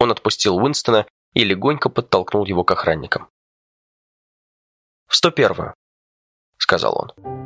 Он отпустил Уинстона и легонько подтолкнул его к охранникам. «В 101-ю», — сказал он.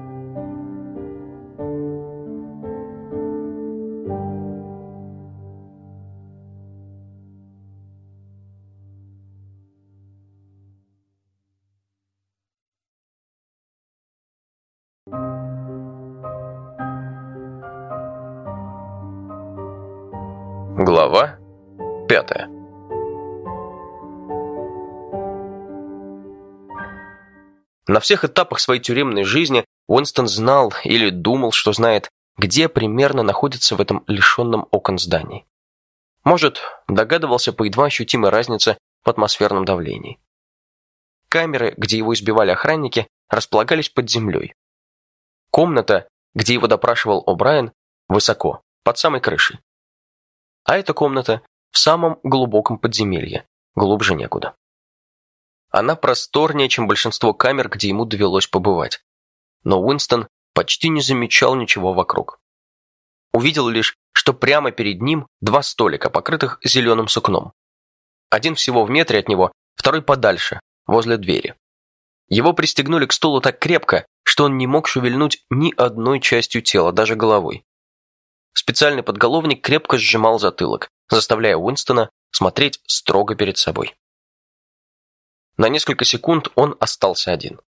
Всех этапах своей тюремной жизни Уинстон знал или думал, что знает, где примерно находится в этом лишенном окон здании. Может, догадывался по едва ощутимой разнице в атмосферном давлении. Камеры, где его избивали охранники, располагались под землей. Комната, где его допрашивал О'Брайен, высоко, под самой крышей. А эта комната в самом глубоком подземелье, глубже некуда. Она просторнее, чем большинство камер, где ему довелось побывать. Но Уинстон почти не замечал ничего вокруг. Увидел лишь, что прямо перед ним два столика, покрытых зеленым сукном. Один всего в метре от него, второй подальше, возле двери. Его пристегнули к стулу так крепко, что он не мог шевельнуть ни одной частью тела, даже головой. Специальный подголовник крепко сжимал затылок, заставляя Уинстона смотреть строго перед собой. На несколько секунд он остался один.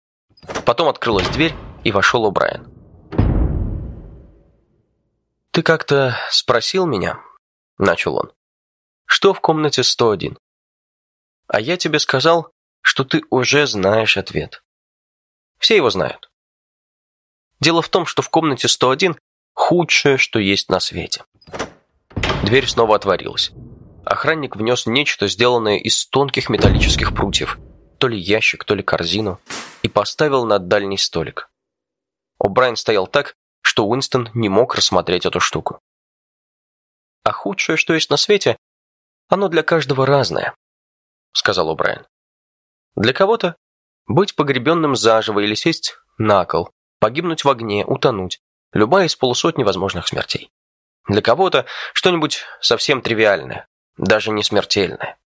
Потом открылась дверь, и вошел О'Брайен. «Ты как-то спросил меня?» – начал он. «Что в комнате 101?» «А я тебе сказал, что ты уже знаешь ответ. Все его знают. Дело в том, что в комнате 101 Худшее, что есть на свете. Дверь снова отворилась. Охранник внес нечто, сделанное из тонких металлических прутьев, то ли ящик, то ли корзину, и поставил на дальний столик. О'Брайен стоял так, что Уинстон не мог рассмотреть эту штуку. «А худшее, что есть на свете, оно для каждого разное», — сказал О'Брайен. «Для кого-то быть погребенным заживо или сесть на кол, погибнуть в огне, утонуть, Любая из полусотни возможных смертей. Для кого-то что-нибудь совсем тривиальное, даже не смертельное.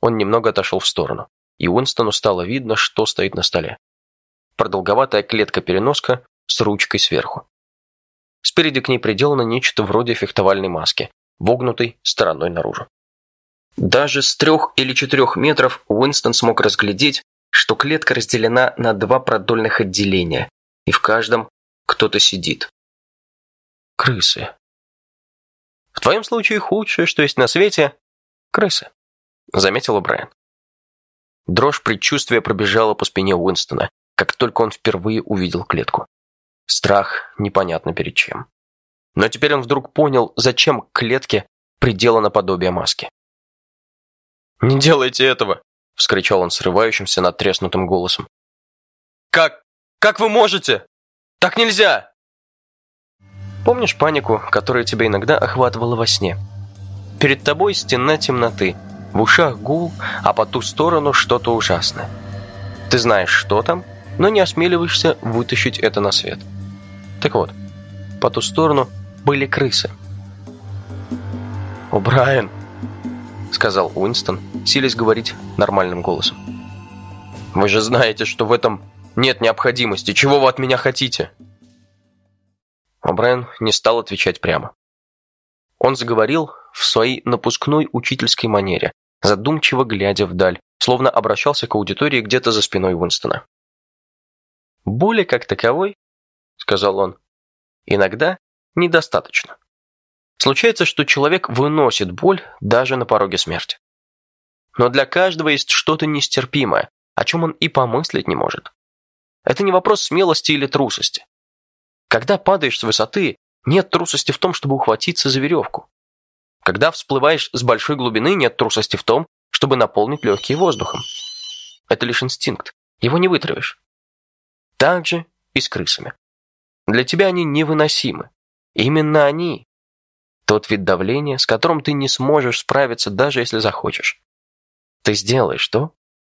Он немного отошел в сторону, и Уинстону стало видно, что стоит на столе. Продолговатая клетка-переноска с ручкой сверху. Спереди к ней приделано нечто вроде фехтовальной маски, вогнутой стороной наружу. Даже с трех или четырех метров Уинстон смог разглядеть, что клетка разделена на два продольных отделения, и в каждом кто-то сидит. Крысы. В твоем случае худшее, что есть на свете – крысы, заметила Брайан. Дрожь предчувствия пробежала по спине Уинстона, как только он впервые увидел клетку. Страх непонятно перед чем. Но теперь он вдруг понял, зачем к клетке приделано подобие маски. «Не делайте этого!» – вскричал он срывающимся надтреснутым голосом. «Как? Как вы можете?» Так нельзя!» Помнишь панику, которая тебя иногда охватывала во сне? Перед тобой стена темноты, в ушах гул, а по ту сторону что-то ужасное. Ты знаешь, что там, но не осмеливаешься вытащить это на свет. Так вот, по ту сторону были крысы. «О, Брайан!» — сказал Уинстон, силясь говорить нормальным голосом. «Вы же знаете, что в этом нет необходимости. Чего вы от меня хотите?» О'Брайен не стал отвечать прямо. Он заговорил в своей напускной учительской манере, задумчиво глядя вдаль, словно обращался к аудитории где-то за спиной Уинстона. «Боли как таковой, — сказал он, — иногда недостаточно. Случается, что человек выносит боль даже на пороге смерти. Но для каждого есть что-то нестерпимое, о чем он и помыслить не может. Это не вопрос смелости или трусости. Когда падаешь с высоты, нет трусости в том, чтобы ухватиться за веревку. Когда всплываешь с большой глубины, нет трусости в том, чтобы наполнить легкие воздухом. Это лишь инстинкт. Его не вытравишь. Так же и с крысами. Для тебя они невыносимы. Именно они. Тот вид давления, с которым ты не сможешь справиться, даже если захочешь. Ты сделаешь то,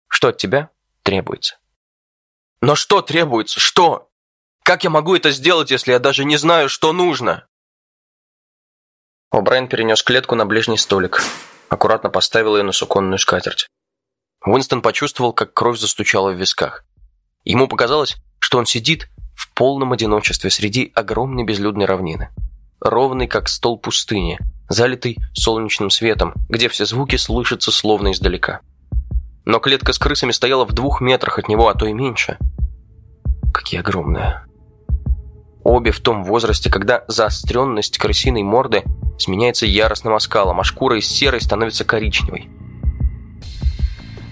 что от тебя требуется. Но что требуется? Что? Как я могу это сделать, если я даже не знаю, что нужно? О'Брайен перенес клетку на ближний столик. Аккуратно поставил ее на суконную скатерть. Уинстон почувствовал, как кровь застучала в висках. Ему показалось, что он сидит в полном одиночестве среди огромной безлюдной равнины. Ровный, как стол пустыни, залитый солнечным светом, где все звуки слышатся словно издалека. Но клетка с крысами стояла в двух метрах от него, а то и меньше. Какие огромные. Обе в том возрасте, когда заостренность крысиной морды сменяется яростным оскалом, а шкура из серой становится коричневой.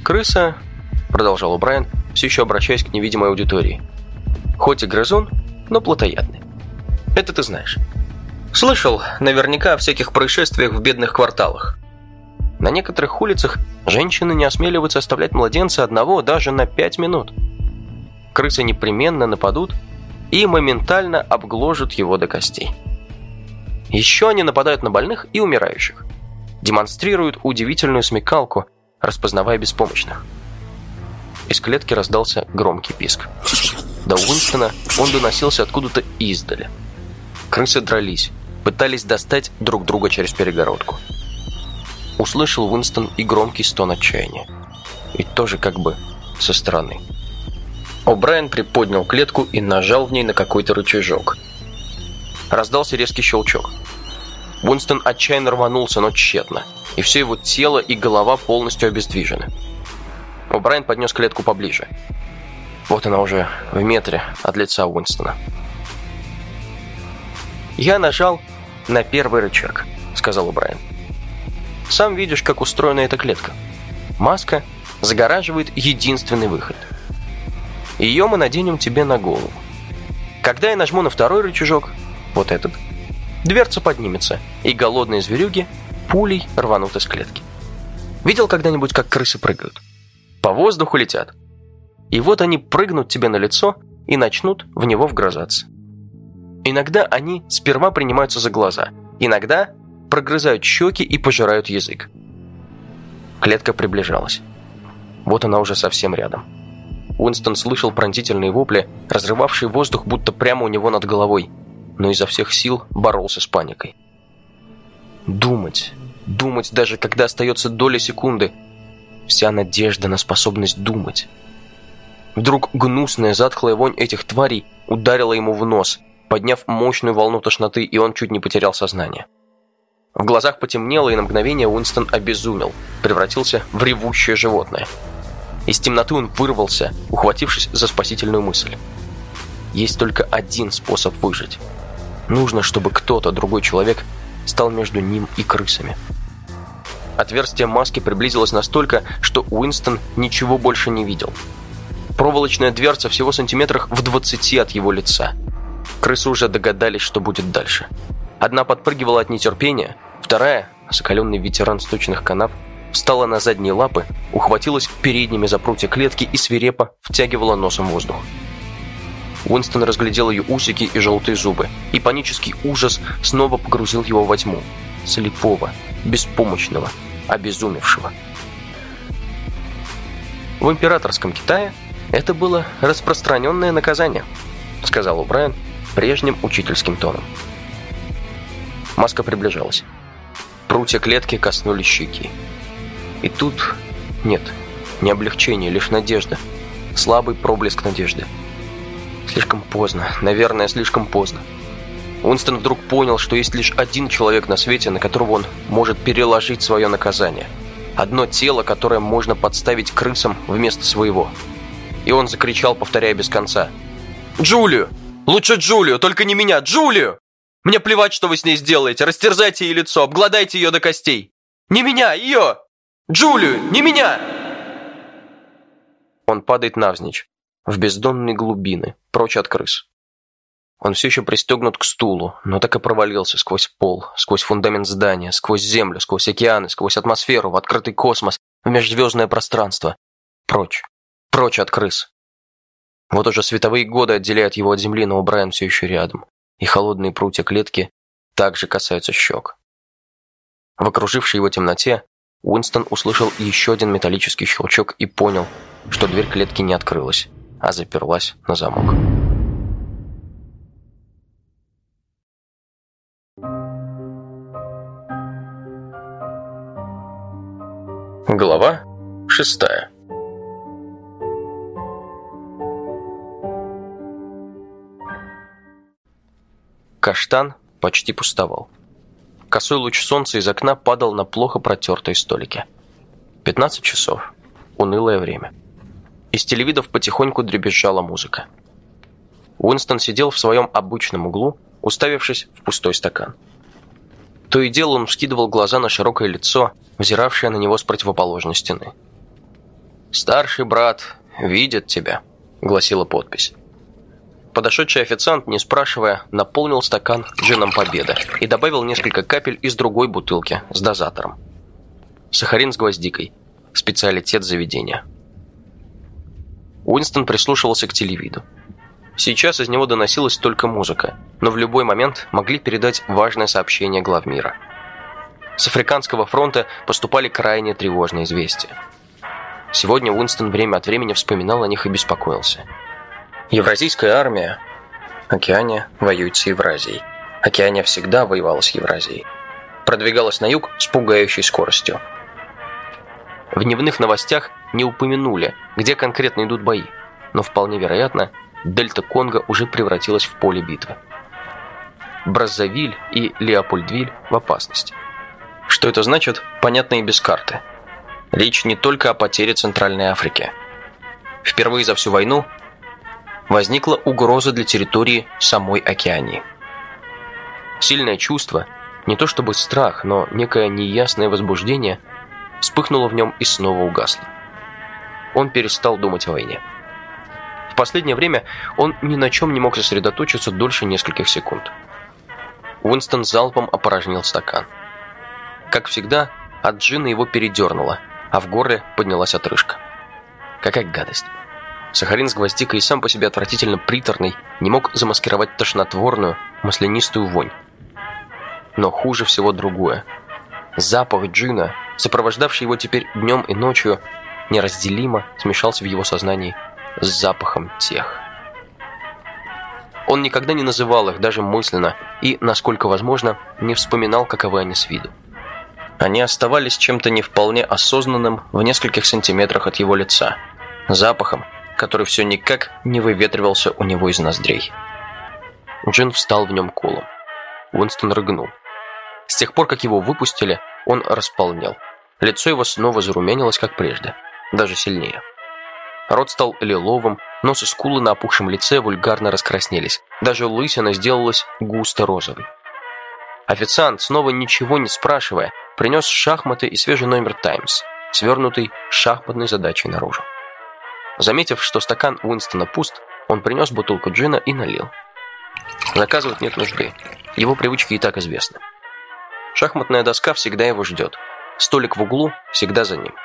«Крыса», — продолжал Брайан, все еще обращаясь к невидимой аудитории, «хоть и грызун, но плотоядный. Это ты знаешь. Слышал наверняка о всяких происшествиях в бедных кварталах. На некоторых улицах женщины не осмеливаются оставлять младенца одного даже на пять минут. Крысы непременно нападут и моментально обгложат его до костей. Еще они нападают на больных и умирающих. Демонстрируют удивительную смекалку, распознавая беспомощных. Из клетки раздался громкий писк. До Уинстона он доносился откуда-то издали. Крысы дрались, пытались достать друг друга через перегородку. Услышал Уинстон и громкий стон отчаяния. И тоже как бы со стороны. О'Брайен приподнял клетку и нажал в ней на какой-то рычажок. Раздался резкий щелчок. Уинстон отчаянно рванулся, но тщетно, и все его тело и голова полностью обездвижены. О'Брайен поднес клетку поближе. Вот она уже в метре от лица Уинстона. «Я нажал на первый рычаг», — сказал Брайан. «Сам видишь, как устроена эта клетка. Маска загораживает единственный выход. Ее мы наденем тебе на голову. Когда я нажму на второй рычажок, вот этот, дверца поднимется, и голодные зверюги пулей рванут из клетки. Видел когда-нибудь, как крысы прыгают? По воздуху летят. И вот они прыгнут тебе на лицо и начнут в него вгрызаться. Иногда они сперва принимаются за глаза, иногда прогрызают щеки и пожирают язык. Клетка приближалась. Вот она уже совсем рядом. Уинстон слышал пронзительные вопли, разрывавшие воздух будто прямо у него над головой, но изо всех сил боролся с паникой. Думать, думать даже когда остается доля секунды. Вся надежда на способность думать. Вдруг гнусная затхлая вонь этих тварей ударила ему в нос, подняв мощную волну тошноты, и он чуть не потерял сознание. В глазах потемнело, и на мгновение Уинстон обезумел, превратился в ревущее животное. Из темноты он вырвался, ухватившись за спасительную мысль. Есть только один способ выжить. Нужно, чтобы кто-то, другой человек, стал между ним и крысами. Отверстие маски приблизилось настолько, что Уинстон ничего больше не видел. Проволочная дверца всего сантиметрах в 20 от его лица – Крысы уже догадались, что будет дальше. Одна подпрыгивала от нетерпения, вторая, закаленный ветеран сточных канав, встала на задние лапы, ухватилась передними за прутья клетки и свирепо втягивала носом воздух. Уинстон разглядел ее усики и желтые зубы, и панический ужас снова погрузил его во тьму. Слепого, беспомощного, обезумевшего. В императорском Китае это было распространенное наказание, сказал Убрайан, прежним учительским тоном. Маска приближалась. Прутья клетки коснулись щеки. И тут... Нет, не облегчение, лишь надежда. Слабый проблеск надежды. Слишком поздно, наверное, слишком поздно. Уинстон вдруг понял, что есть лишь один человек на свете, на которого он может переложить свое наказание. Одно тело, которое можно подставить крысам вместо своего. И он закричал, повторяя без конца. «Джулию! Лучше Джулию, только не меня, Джулию! Мне плевать, что вы с ней сделаете, растерзайте ей лицо, обгладайте ее до костей. Не меня, ее! Джулию, не меня!» Он падает навзничь, в бездонные глубины, прочь от крыс. Он все еще пристегнут к стулу, но так и провалился сквозь пол, сквозь фундамент здания, сквозь землю, сквозь океаны, сквозь атмосферу, в открытый космос, в межзвездное пространство. Прочь, прочь от крыс. Вот уже световые годы отделяют его от земли, но Брайан все еще рядом, и холодные прутья клетки также касаются щек. В окружившей его темноте Уинстон услышал еще один металлический щелчок и понял, что дверь клетки не открылась, а заперлась на замок. Глава шестая Каштан почти пустовал. Косой луч солнца из окна падал на плохо протертые столики. 15 часов. Унылое время. Из телевидов потихоньку дребезжала музыка. Уинстон сидел в своем обычном углу, уставившись в пустой стакан. То и дело он вскидывал глаза на широкое лицо, взиравшее на него с противоположной стены. «Старший брат видит тебя», — гласила подпись. Подошедший официант, не спрашивая, наполнил стакан джином Победа и добавил несколько капель из другой бутылки с дозатором. Сахарин с гвоздикой. Специалитет заведения. Уинстон прислушивался к телевиду. Сейчас из него доносилась только музыка, но в любой момент могли передать важное сообщение глав мира. С Африканского фронта поступали крайне тревожные известия. Сегодня Уинстон время от времени вспоминал о них и беспокоился – Евразийская армия. Океания воюет с Евразией. Океания всегда воевала с Евразией. Продвигалась на юг с пугающей скоростью. В дневных новостях не упомянули, где конкретно идут бои, но вполне вероятно, дельта Конго уже превратилась в поле битвы. Браззавиль и Леопольдвиль в опасности. Что это значит, понятно и без карты. Речь не только о потере Центральной Африки. Впервые за всю войну возникла угроза для территории самой Океании. Сильное чувство, не то чтобы страх, но некое неясное возбуждение, вспыхнуло в нем и снова угасло. Он перестал думать о войне. В последнее время он ни на чем не мог сосредоточиться дольше нескольких секунд. Уинстон залпом опорожнил стакан. Как всегда, от джина его передернуло, а в горле поднялась отрыжка. Какая гадость. Сахарин с гвоздикой сам по себе отвратительно приторный не мог замаскировать тошнотворную, маслянистую вонь. Но хуже всего другое. Запах джина, сопровождавший его теперь днем и ночью, неразделимо смешался в его сознании с запахом тех. Он никогда не называл их даже мысленно и, насколько возможно, не вспоминал, каковы они с виду. Они оставались чем-то не вполне осознанным в нескольких сантиметрах от его лица, запахом, который все никак не выветривался у него из ноздрей. Джин встал в нем колом. Уинстон рыгнул. С тех пор, как его выпустили, он располнел. Лицо его снова зарумянилось, как прежде, даже сильнее. Рот стал лиловым, нос и скулы на опухшем лице вульгарно раскраснелись. Даже лысина сделалась густо розовой. Официант, снова ничего не спрашивая, принес шахматы и свежий номер «Таймс», свернутый шахматной задачей наружу. Заметив, что стакан Уинстона пуст, он принес бутылку джина и налил. Заказывать нет нужды. Его привычки и так известны. Шахматная доска всегда его ждет. Столик в углу всегда за ним.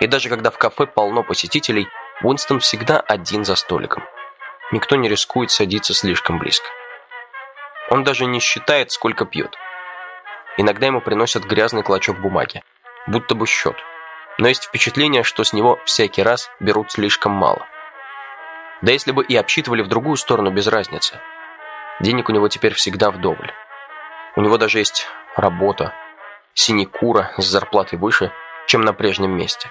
И даже когда в кафе полно посетителей, Уинстон всегда один за столиком. Никто не рискует садиться слишком близко. Он даже не считает, сколько пьет. Иногда ему приносят грязный клочок бумаги, будто бы счет – но есть впечатление, что с него всякий раз берут слишком мало. Да если бы и обсчитывали в другую сторону без разницы. Денег у него теперь всегда вдоволь. У него даже есть работа, синекура с зарплатой выше, чем на прежнем месте.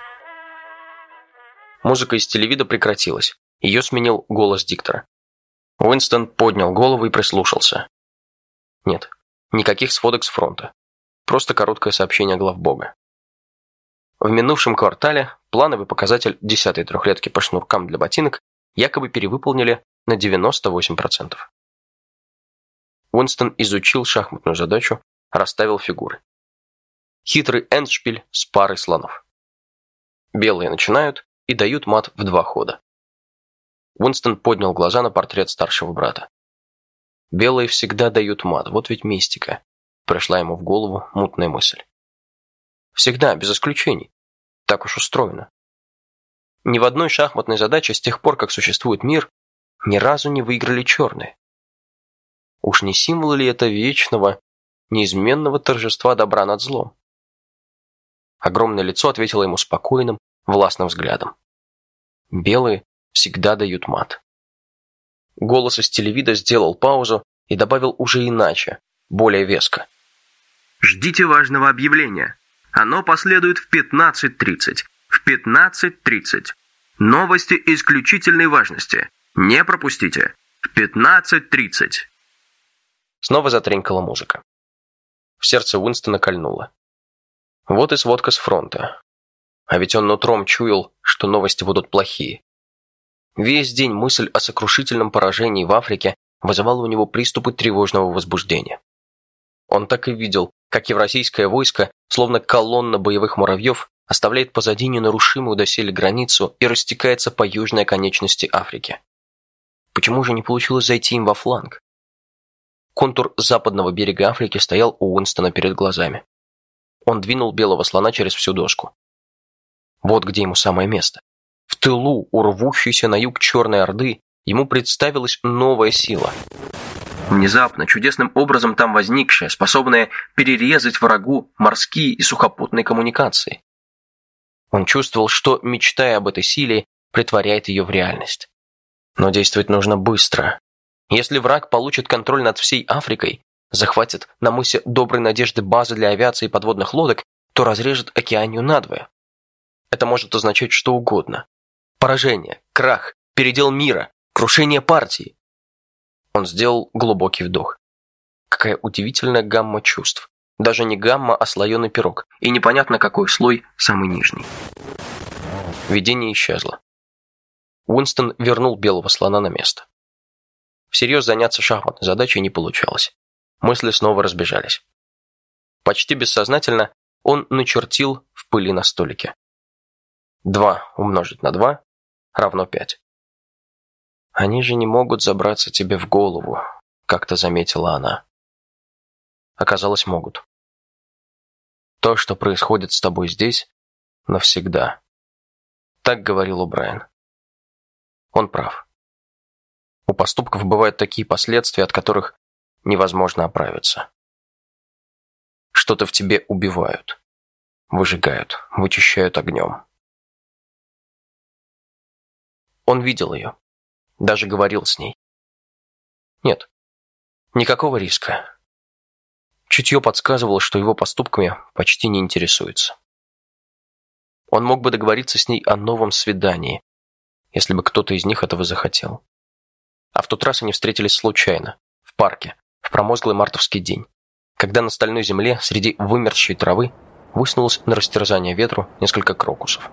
Музыка из телевида прекратилась. Ее сменил голос диктора. Уинстон поднял голову и прислушался. Нет, никаких сводок с фронта. Просто короткое сообщение главбога. В минувшем квартале плановый показатель десятой трехлетки по шнуркам для ботинок якобы перевыполнили на 98%. Уинстон изучил шахматную задачу, расставил фигуры. Хитрый эндшпиль с парой слонов. Белые начинают и дают мат в два хода. Уинстон поднял глаза на портрет старшего брата. Белые всегда дают мат, вот ведь мистика. Пришла ему в голову мутная мысль. Всегда, без исключений. Так уж устроено. Ни в одной шахматной задаче с тех пор, как существует мир, ни разу не выиграли черные. Уж не символ ли это вечного, неизменного торжества добра над злом? Огромное лицо ответило ему спокойным, властным взглядом. Белые всегда дают мат. Голос из телевида сделал паузу и добавил уже иначе, более веско. «Ждите важного объявления. Оно последует в 15.30. В 15.30. Новости исключительной важности. Не пропустите. В 15.30. Снова затренькала музыка. В сердце Уинстона кольнуло. Вот и сводка с фронта. А ведь он нутром чуял, что новости будут плохие. Весь день мысль о сокрушительном поражении в Африке вызывала у него приступы тревожного возбуждения. Он так и видел, как евразийское войско, словно колонна боевых муравьев, оставляет позади ненарушимую доселе границу и растекается по южной оконечности Африки. Почему же не получилось зайти им во фланг? Контур западного берега Африки стоял у Уинстона перед глазами. Он двинул белого слона через всю доску. Вот где ему самое место. В тылу, у рвущейся на юг Черной Орды, ему представилась новая сила. Внезапно, чудесным образом там возникшая, способная перерезать врагу морские и сухопутные коммуникации. Он чувствовал, что, мечтая об этой силе, притворяет ее в реальность. Но действовать нужно быстро. Если враг получит контроль над всей Африкой, захватит на мысе Доброй Надежды базы для авиации и подводных лодок, то разрежет океанию надвое. Это может означать что угодно. Поражение, крах, передел мира, крушение партии. Он сделал глубокий вдох. Какая удивительная гамма чувств. Даже не гамма, а слоеный пирог. И непонятно, какой слой самый нижний. Видение исчезло. Уинстон вернул белого слона на место. Всерьез заняться шахматной задачей не получалось. Мысли снова разбежались. Почти бессознательно он начертил в пыли на столике. 2 умножить на 2 равно 5. «Они же не могут забраться тебе в голову», — как-то заметила она. Оказалось, могут. «То, что происходит с тобой здесь, навсегда», — так говорил Брайан. Он прав. У поступков бывают такие последствия, от которых невозможно оправиться. Что-то в тебе убивают, выжигают, вычищают огнем. Он видел ее. Даже говорил с ней. Нет, никакого риска. Чутье подсказывало, что его поступками почти не интересуется. Он мог бы договориться с ней о новом свидании, если бы кто-то из них этого захотел. А в тот раз они встретились случайно, в парке, в промозглый мартовский день, когда на стальной земле среди вымерзшей травы высунулось на растерзание ветру несколько крокусов.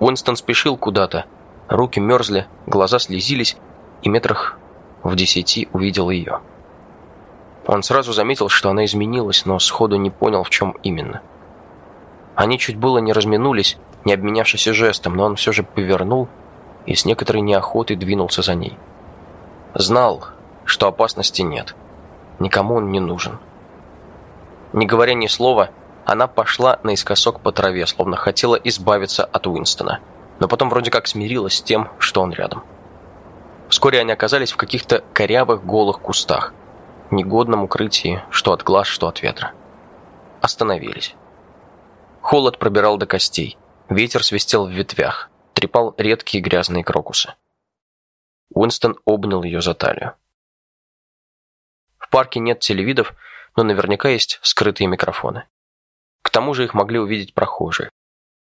Уинстон спешил куда-то, руки мерзли, глаза слезились, и метрах в десяти увидел ее. Он сразу заметил, что она изменилась, но сходу не понял, в чем именно. Они чуть было не разминулись, не обменявшись жестом, но он все же повернул и с некоторой неохотой двинулся за ней. Знал, что опасности нет. Никому он не нужен. Не говоря ни слова, она пошла наискосок по траве, словно хотела избавиться от Уинстона, но потом вроде как смирилась с тем, что он рядом. Вскоре они оказались в каких-то корявых голых кустах, негодном укрытии, что от глаз, что от ветра. Остановились. Холод пробирал до костей, ветер свистел в ветвях, трепал редкие грязные крокусы. Уинстон обнял ее за талию. В парке нет телевидов, но наверняка есть скрытые микрофоны. К тому же их могли увидеть прохожие.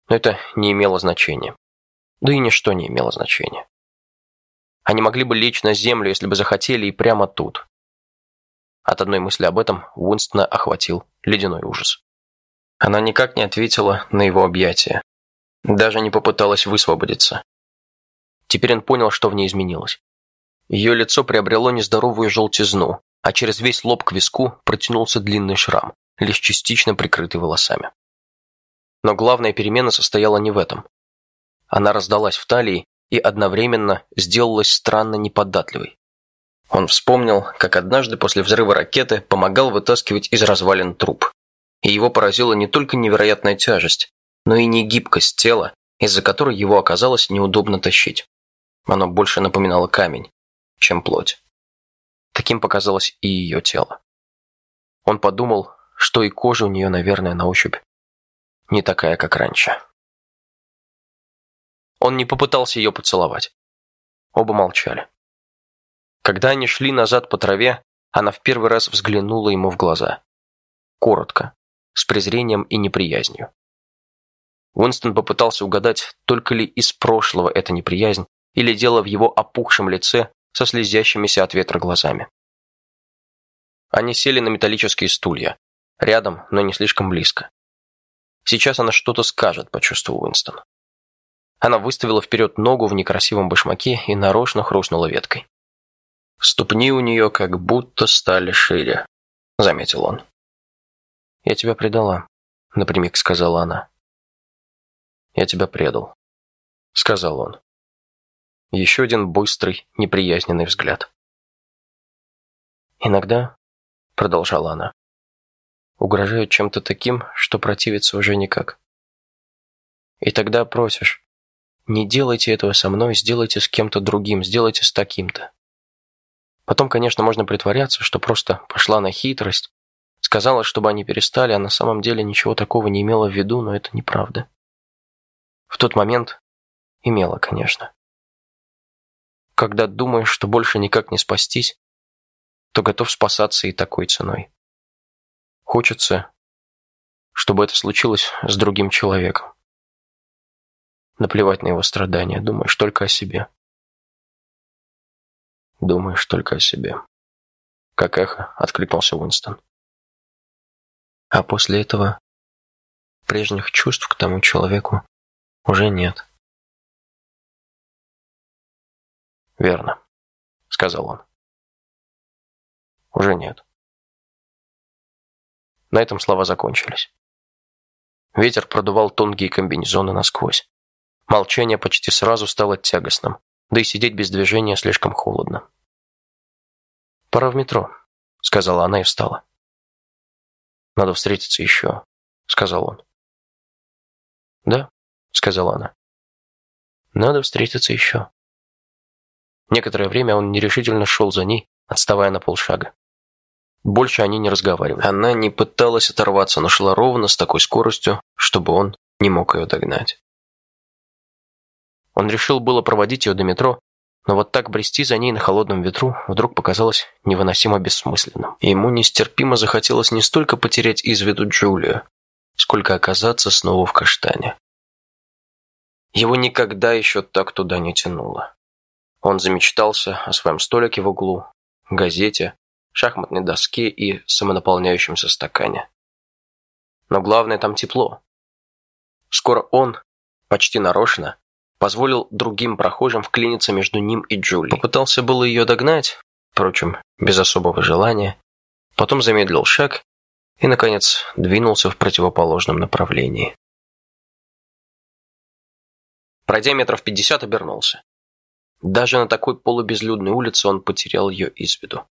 Но это не имело значения. Да и ничто не имело значения. Они могли бы лечь на землю, если бы захотели, и прямо тут. От одной мысли об этом Уинстона охватил ледяной ужас. Она никак не ответила на его объятия. Даже не попыталась высвободиться. Теперь он понял, что в ней изменилось. Ее лицо приобрело нездоровую желтизну, а через весь лоб к виску протянулся длинный шрам, лишь частично прикрытый волосами. Но главная перемена состояла не в этом. Она раздалась в талии и одновременно сделалась странно неподатливой. Он вспомнил, как однажды после взрыва ракеты помогал вытаскивать из развалин труп. И его поразила не только невероятная тяжесть, но и негибкость тела, из-за которой его оказалось неудобно тащить. Оно больше напоминало камень, чем плоть. Таким показалось и ее тело. Он подумал, что и кожа у нее, наверное, на ощупь не такая, как раньше. Он не попытался ее поцеловать. Оба молчали. Когда они шли назад по траве, она в первый раз взглянула ему в глаза. Коротко, с презрением и неприязнью. Уинстон попытался угадать, только ли из прошлого эта неприязнь, или дело в его опухшем лице со слезящимися от ветра глазами. Они сели на металлические стулья, рядом, но не слишком близко. Сейчас она что-то скажет, почувствовал Уинстон. Она выставила вперед ногу в некрасивом башмаке и нарочно хрустнула веткой. «Ступни у нее как будто стали шире», — заметил он. «Я тебя предала», — напрямик сказала она. «Я тебя предал», — сказал он. Еще один быстрый, неприязненный взгляд. «Иногда», — продолжала она, — «угрожают чем-то таким, что противиться уже никак. И тогда просишь, не делайте этого со мной, сделайте с кем-то другим, сделайте с таким-то. Потом, конечно, можно притворяться, что просто пошла на хитрость, сказала, чтобы они перестали, а на самом деле ничего такого не имела в виду, но это неправда. В тот момент имела, конечно. Когда думаешь, что больше никак не спастись, то готов спасаться и такой ценой. Хочется, чтобы это случилось с другим человеком. Наплевать на его страдания, думаешь только о себе. Думаешь только о себе. Как эхо откликнулся Уинстон. А после этого прежних чувств к тому человеку уже нет. «Верно», — сказал он. «Уже нет». На этом слова закончились. Ветер продувал тонкие комбинезоны насквозь. Молчание почти сразу стало тягостным, да и сидеть без движения слишком холодно. «Пора в метро», — сказала она и встала. «Надо встретиться еще», — сказал он. «Да», — сказала она. «Надо встретиться еще». Некоторое время он нерешительно шел за ней, отставая на полшага. Больше они не разговаривали. Она не пыталась оторваться, но шла ровно с такой скоростью, чтобы он не мог ее догнать. Он решил было проводить ее до метро, но вот так брести за ней на холодном ветру вдруг показалось невыносимо бессмысленным. Ему нестерпимо захотелось не столько потерять из виду Джулию, сколько оказаться снова в каштане. Его никогда еще так туда не тянуло. Он замечтался о своем столике в углу, газете, шахматной доске и самонаполняющемся стакане. Но главное там тепло. Скоро он, почти нарочно, позволил другим прохожим вклиниться между ним и Джули. Попытался было ее догнать, впрочем, без особого желания, потом замедлил шаг и, наконец, двинулся в противоположном направлении. Пройдя метров пятьдесят, обернулся. Даже на такой полубезлюдной улице он потерял ее из виду,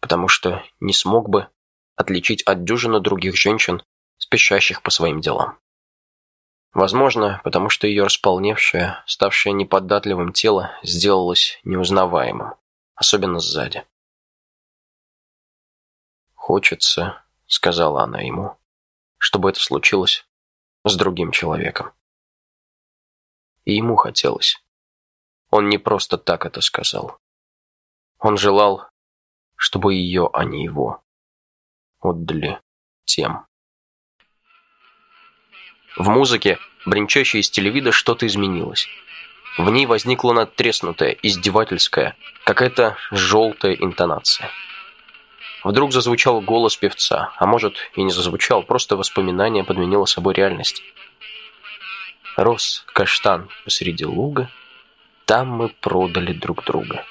потому что не смог бы отличить от дюжины других женщин, спешащих по своим делам. Возможно, потому что ее располневшее, ставшее неподатливым тело сделалось неузнаваемым, особенно сзади. «Хочется», — сказала она ему, — «чтобы это случилось с другим человеком». И ему хотелось. Он не просто так это сказал. Он желал, чтобы ее, а не его, отдали тем. В музыке, бренчащей из телевида, что-то изменилось. В ней возникла надтреснутая, издевательская, какая-то желтая интонация. Вдруг зазвучал голос певца, а может и не зазвучал, просто воспоминание подменило собой реальность. Рос каштан посреди луга, там мы продали друг друга.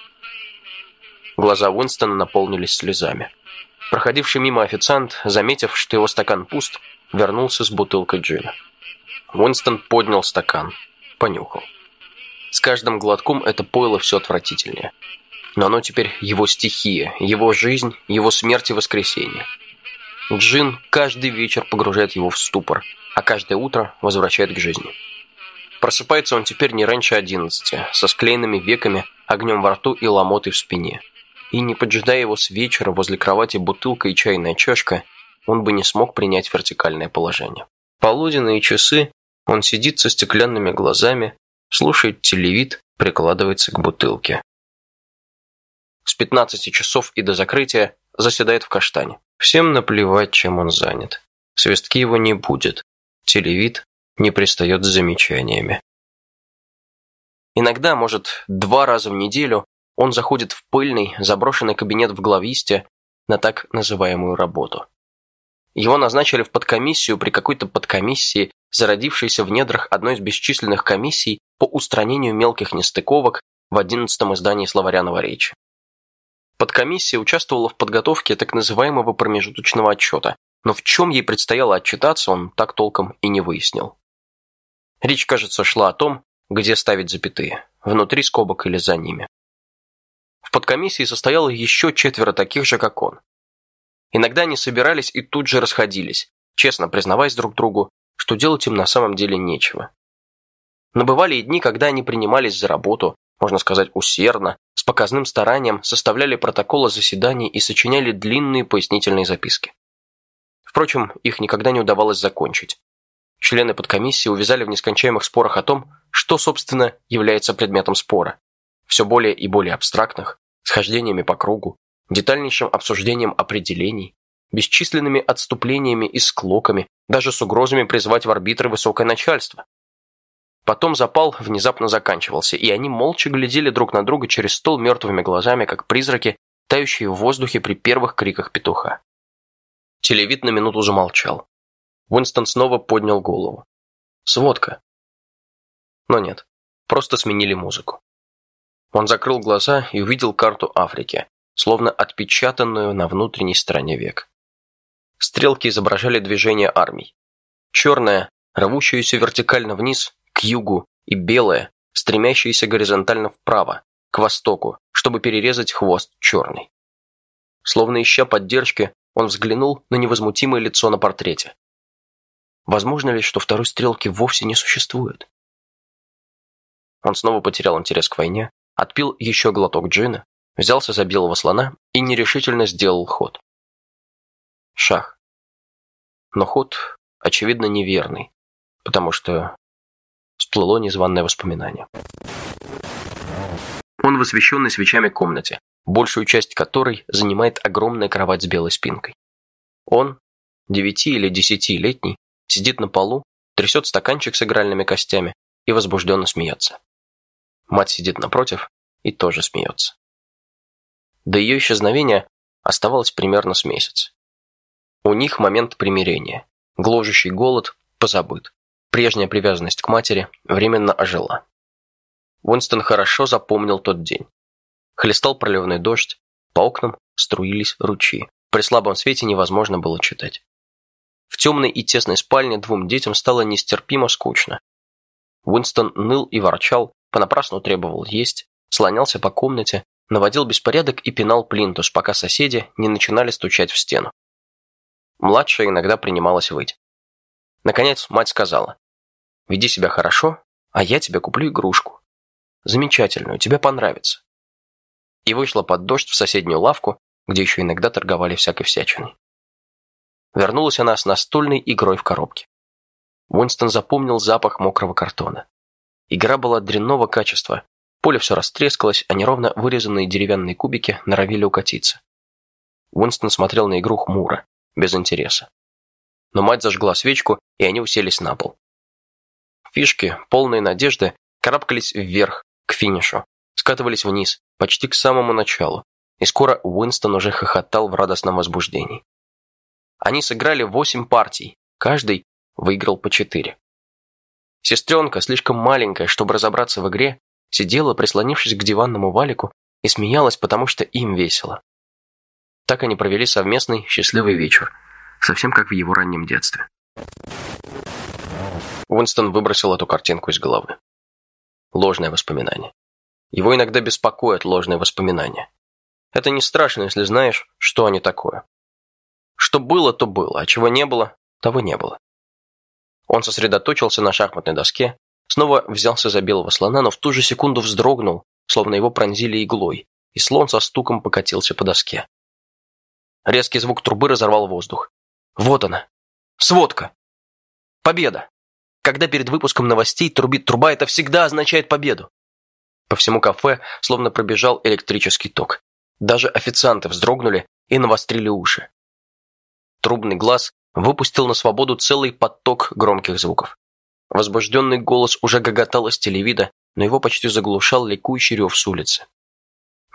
Глаза Уинстона наполнились слезами. Проходивший мимо официант, заметив, что его стакан пуст, вернулся с бутылкой джина. Уинстон поднял стакан, понюхал. С каждым глотком это пойло все отвратительнее. Но оно теперь его стихия, его жизнь, его смерть и воскресенье. Джин каждый вечер погружает его в ступор, а каждое утро возвращает к жизни. Просыпается он теперь не раньше одиннадцати, со склеенными веками, огнем во рту и ломотой в спине. И не поджидая его с вечера возле кровати бутылка и чайная чашка, он бы не смог принять вертикальное положение. Полуденные часы он сидит со стеклянными глазами, слушает телевид, прикладывается к бутылке. С 15 часов и до закрытия заседает в каштане. Всем наплевать, чем он занят. Свистки его не будет. Телевид не пристает с замечаниями. Иногда, может, два раза в неделю он заходит в пыльный, заброшенный кабинет в глависте на так называемую работу. Его назначили в подкомиссию при какой-то подкомиссии, зародившейся в недрах одной из бесчисленных комиссий по устранению мелких нестыковок в одиннадцатом издании словаря Новоречия. Подкомиссия участвовала в подготовке так называемого промежуточного отчета, но в чем ей предстояло отчитаться, он так толком и не выяснил. Речь, кажется, шла о том, где ставить запятые, внутри скобок или за ними. В подкомиссии состояло еще четверо таких же, как он. Иногда они собирались и тут же расходились, честно признаваясь друг другу, что делать им на самом деле нечего. Но бывали и дни, когда они принимались за работу, можно сказать, усердно, с показным старанием составляли протоколы заседаний и сочиняли длинные пояснительные записки. Впрочем, их никогда не удавалось закончить. Члены подкомиссии увязали в нескончаемых спорах о том, что, собственно, является предметом спора. Все более и более абстрактных, схождениями по кругу, детальнейшим обсуждением определений, бесчисленными отступлениями и склоками, даже с угрозами призвать в арбитры высокое начальство. Потом запал внезапно заканчивался, и они молча глядели друг на друга через стол мертвыми глазами, как призраки, тающие в воздухе при первых криках петуха. Телевид на минуту замолчал. Уинстон снова поднял голову. Сводка. Но нет, просто сменили музыку. Он закрыл глаза и увидел карту Африки, словно отпечатанную на внутренней стороне век. Стрелки изображали движение армий. Черная, рвущаяся вертикально вниз, к югу, и белая, стремящаяся горизонтально вправо, к востоку, чтобы перерезать хвост черный. Словно ища поддержки, он взглянул на невозмутимое лицо на портрете. Возможно ли, что второй стрелки вовсе не существует? Он снова потерял интерес к войне, отпил еще глоток джина, взялся за белого слона и нерешительно сделал ход. Шах. Но ход, очевидно, неверный, потому что всплыло незваное воспоминание. Он в освещенной свечами комнате, большую часть которой занимает огромная кровать с белой спинкой. Он, девяти или десятилетний, сидит на полу, трясет стаканчик с игральными костями и возбужденно смеется. Мать сидит напротив и тоже смеется. До ее исчезновения оставалось примерно с месяц. У них момент примирения. Гложущий голод позабыт. Прежняя привязанность к матери временно ожила. Уинстон хорошо запомнил тот день. Хлестал проливной дождь, по окнам струились ручьи. При слабом свете невозможно было читать. В темной и тесной спальне двум детям стало нестерпимо скучно. Уинстон ныл и ворчал, понапрасну требовал есть, слонялся по комнате, наводил беспорядок и пинал плинтус, пока соседи не начинали стучать в стену. Младшая иногда принималась выть. Наконец мать сказала, «Веди себя хорошо, а я тебе куплю игрушку. Замечательную, тебе понравится». И вышла под дождь в соседнюю лавку, где еще иногда торговали всякой всячиной. Вернулась она с настольной игрой в коробке. Уинстон запомнил запах мокрого картона. Игра была дрянного качества. Поле все растрескалось, а неровно вырезанные деревянные кубики норовили укатиться. Уинстон смотрел на игру хмуро, без интереса. Но мать зажгла свечку, и они уселись на пол. Фишки, полные надежды, карабкались вверх, к финишу, скатывались вниз, почти к самому началу, и скоро Уинстон уже хохотал в радостном возбуждении. Они сыграли восемь партий, каждый выиграл по четыре. Сестренка, слишком маленькая, чтобы разобраться в игре, сидела, прислонившись к диванному валику, и смеялась, потому что им весело. Так они провели совместный счастливый вечер, совсем как в его раннем детстве. Уинстон выбросил эту картинку из головы. Ложное воспоминание. Его иногда беспокоят ложные воспоминания. Это не страшно, если знаешь, что они такое. Что было, то было, а чего не было, того не было. Он сосредоточился на шахматной доске, снова взялся за белого слона, но в ту же секунду вздрогнул, словно его пронзили иглой, и слон со стуком покатился по доске. Резкий звук трубы разорвал воздух. Вот она. Сводка. Победа. Когда перед выпуском новостей трубит труба, это всегда означает победу. По всему кафе словно пробежал электрический ток. Даже официанты вздрогнули и навострили уши. Трубный глаз выпустил на свободу целый поток громких звуков. Возбужденный голос уже гоготал из телевида, но его почти заглушал ликующий рев с улицы.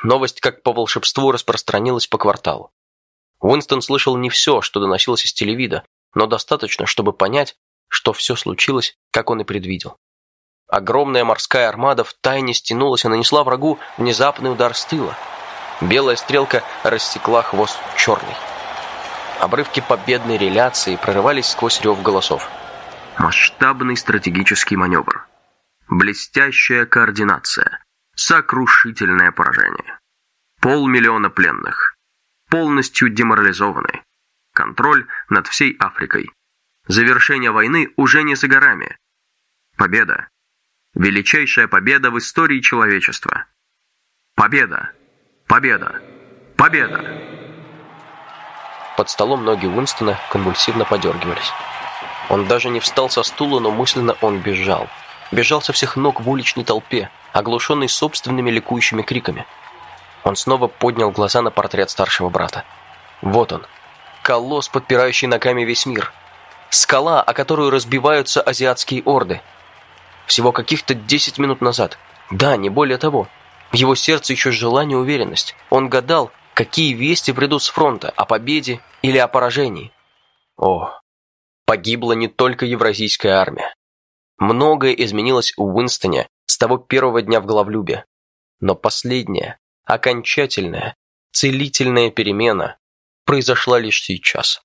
Новость, как по волшебству, распространилась по кварталу. Уинстон слышал не все, что доносилось из телевида, но достаточно, чтобы понять, что все случилось, как он и предвидел. Огромная морская армада втайне стянулась и нанесла врагу внезапный удар с тыла. Белая стрелка рассекла хвост черный. Обрывки победной реляции прорывались сквозь рев голосов. Масштабный стратегический маневр. Блестящая координация. Сокрушительное поражение. Полмиллиона пленных. Полностью деморализованы. Контроль над всей Африкой. Завершение войны уже не за горами. Победа. Величайшая победа в истории человечества. Победа. Победа. Победа. Под столом ноги Уинстона конвульсивно подергивались. Он даже не встал со стула, но мысленно он бежал. Бежал со всех ног в уличной толпе, оглушенный собственными ликующими криками. Он снова поднял глаза на портрет старшего брата. Вот он, колосс, подпирающий ногами весь мир. Скала, о которую разбиваются азиатские орды. Всего каких-то 10 минут назад. Да, не более того. В его сердце еще желание и уверенность. Он гадал, какие вести придут с фронта, о победе или о поражении. О, погибла не только евразийская армия. Многое изменилось у Уинстоне с того первого дня в главлюбе. Но последняя, окончательная, целительная перемена произошла лишь сейчас.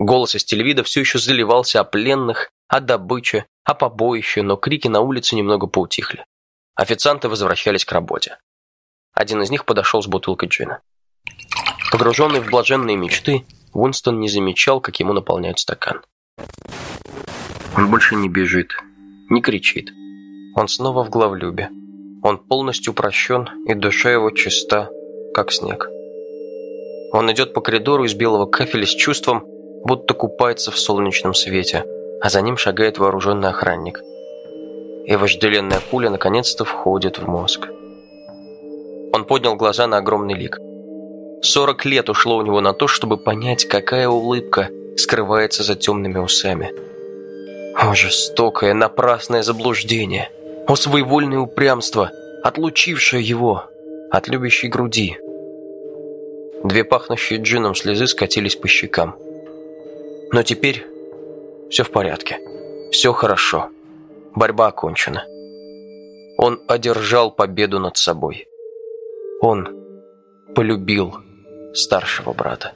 Голос из телевида все еще заливался о пленных, о добыче, о побоище, но крики на улице немного поутихли. Официанты возвращались к работе. Один из них подошел с бутылкой джина. Погруженный в блаженные мечты, Уинстон не замечал, как ему наполняют стакан. Он больше не бежит, не кричит. Он снова в главлюбе. Он полностью прощен, и душа его чиста, как снег. Он идет по коридору из белого кафеля с чувством, будто купается в солнечном свете, а за ним шагает вооруженный охранник. И вожделенная пуля наконец-то входит в мозг. Он поднял глаза на огромный лик. Сорок лет ушло у него на то, чтобы понять, какая улыбка скрывается за темными усами. О, жестокое, напрасное заблуждение! О, своевольное упрямство, отлучившее его от любящей груди! Две пахнущие джином слезы скатились по щекам. Но теперь все в порядке. Все хорошо. Борьба окончена. Он одержал победу над собой. Он полюбил старшего брата.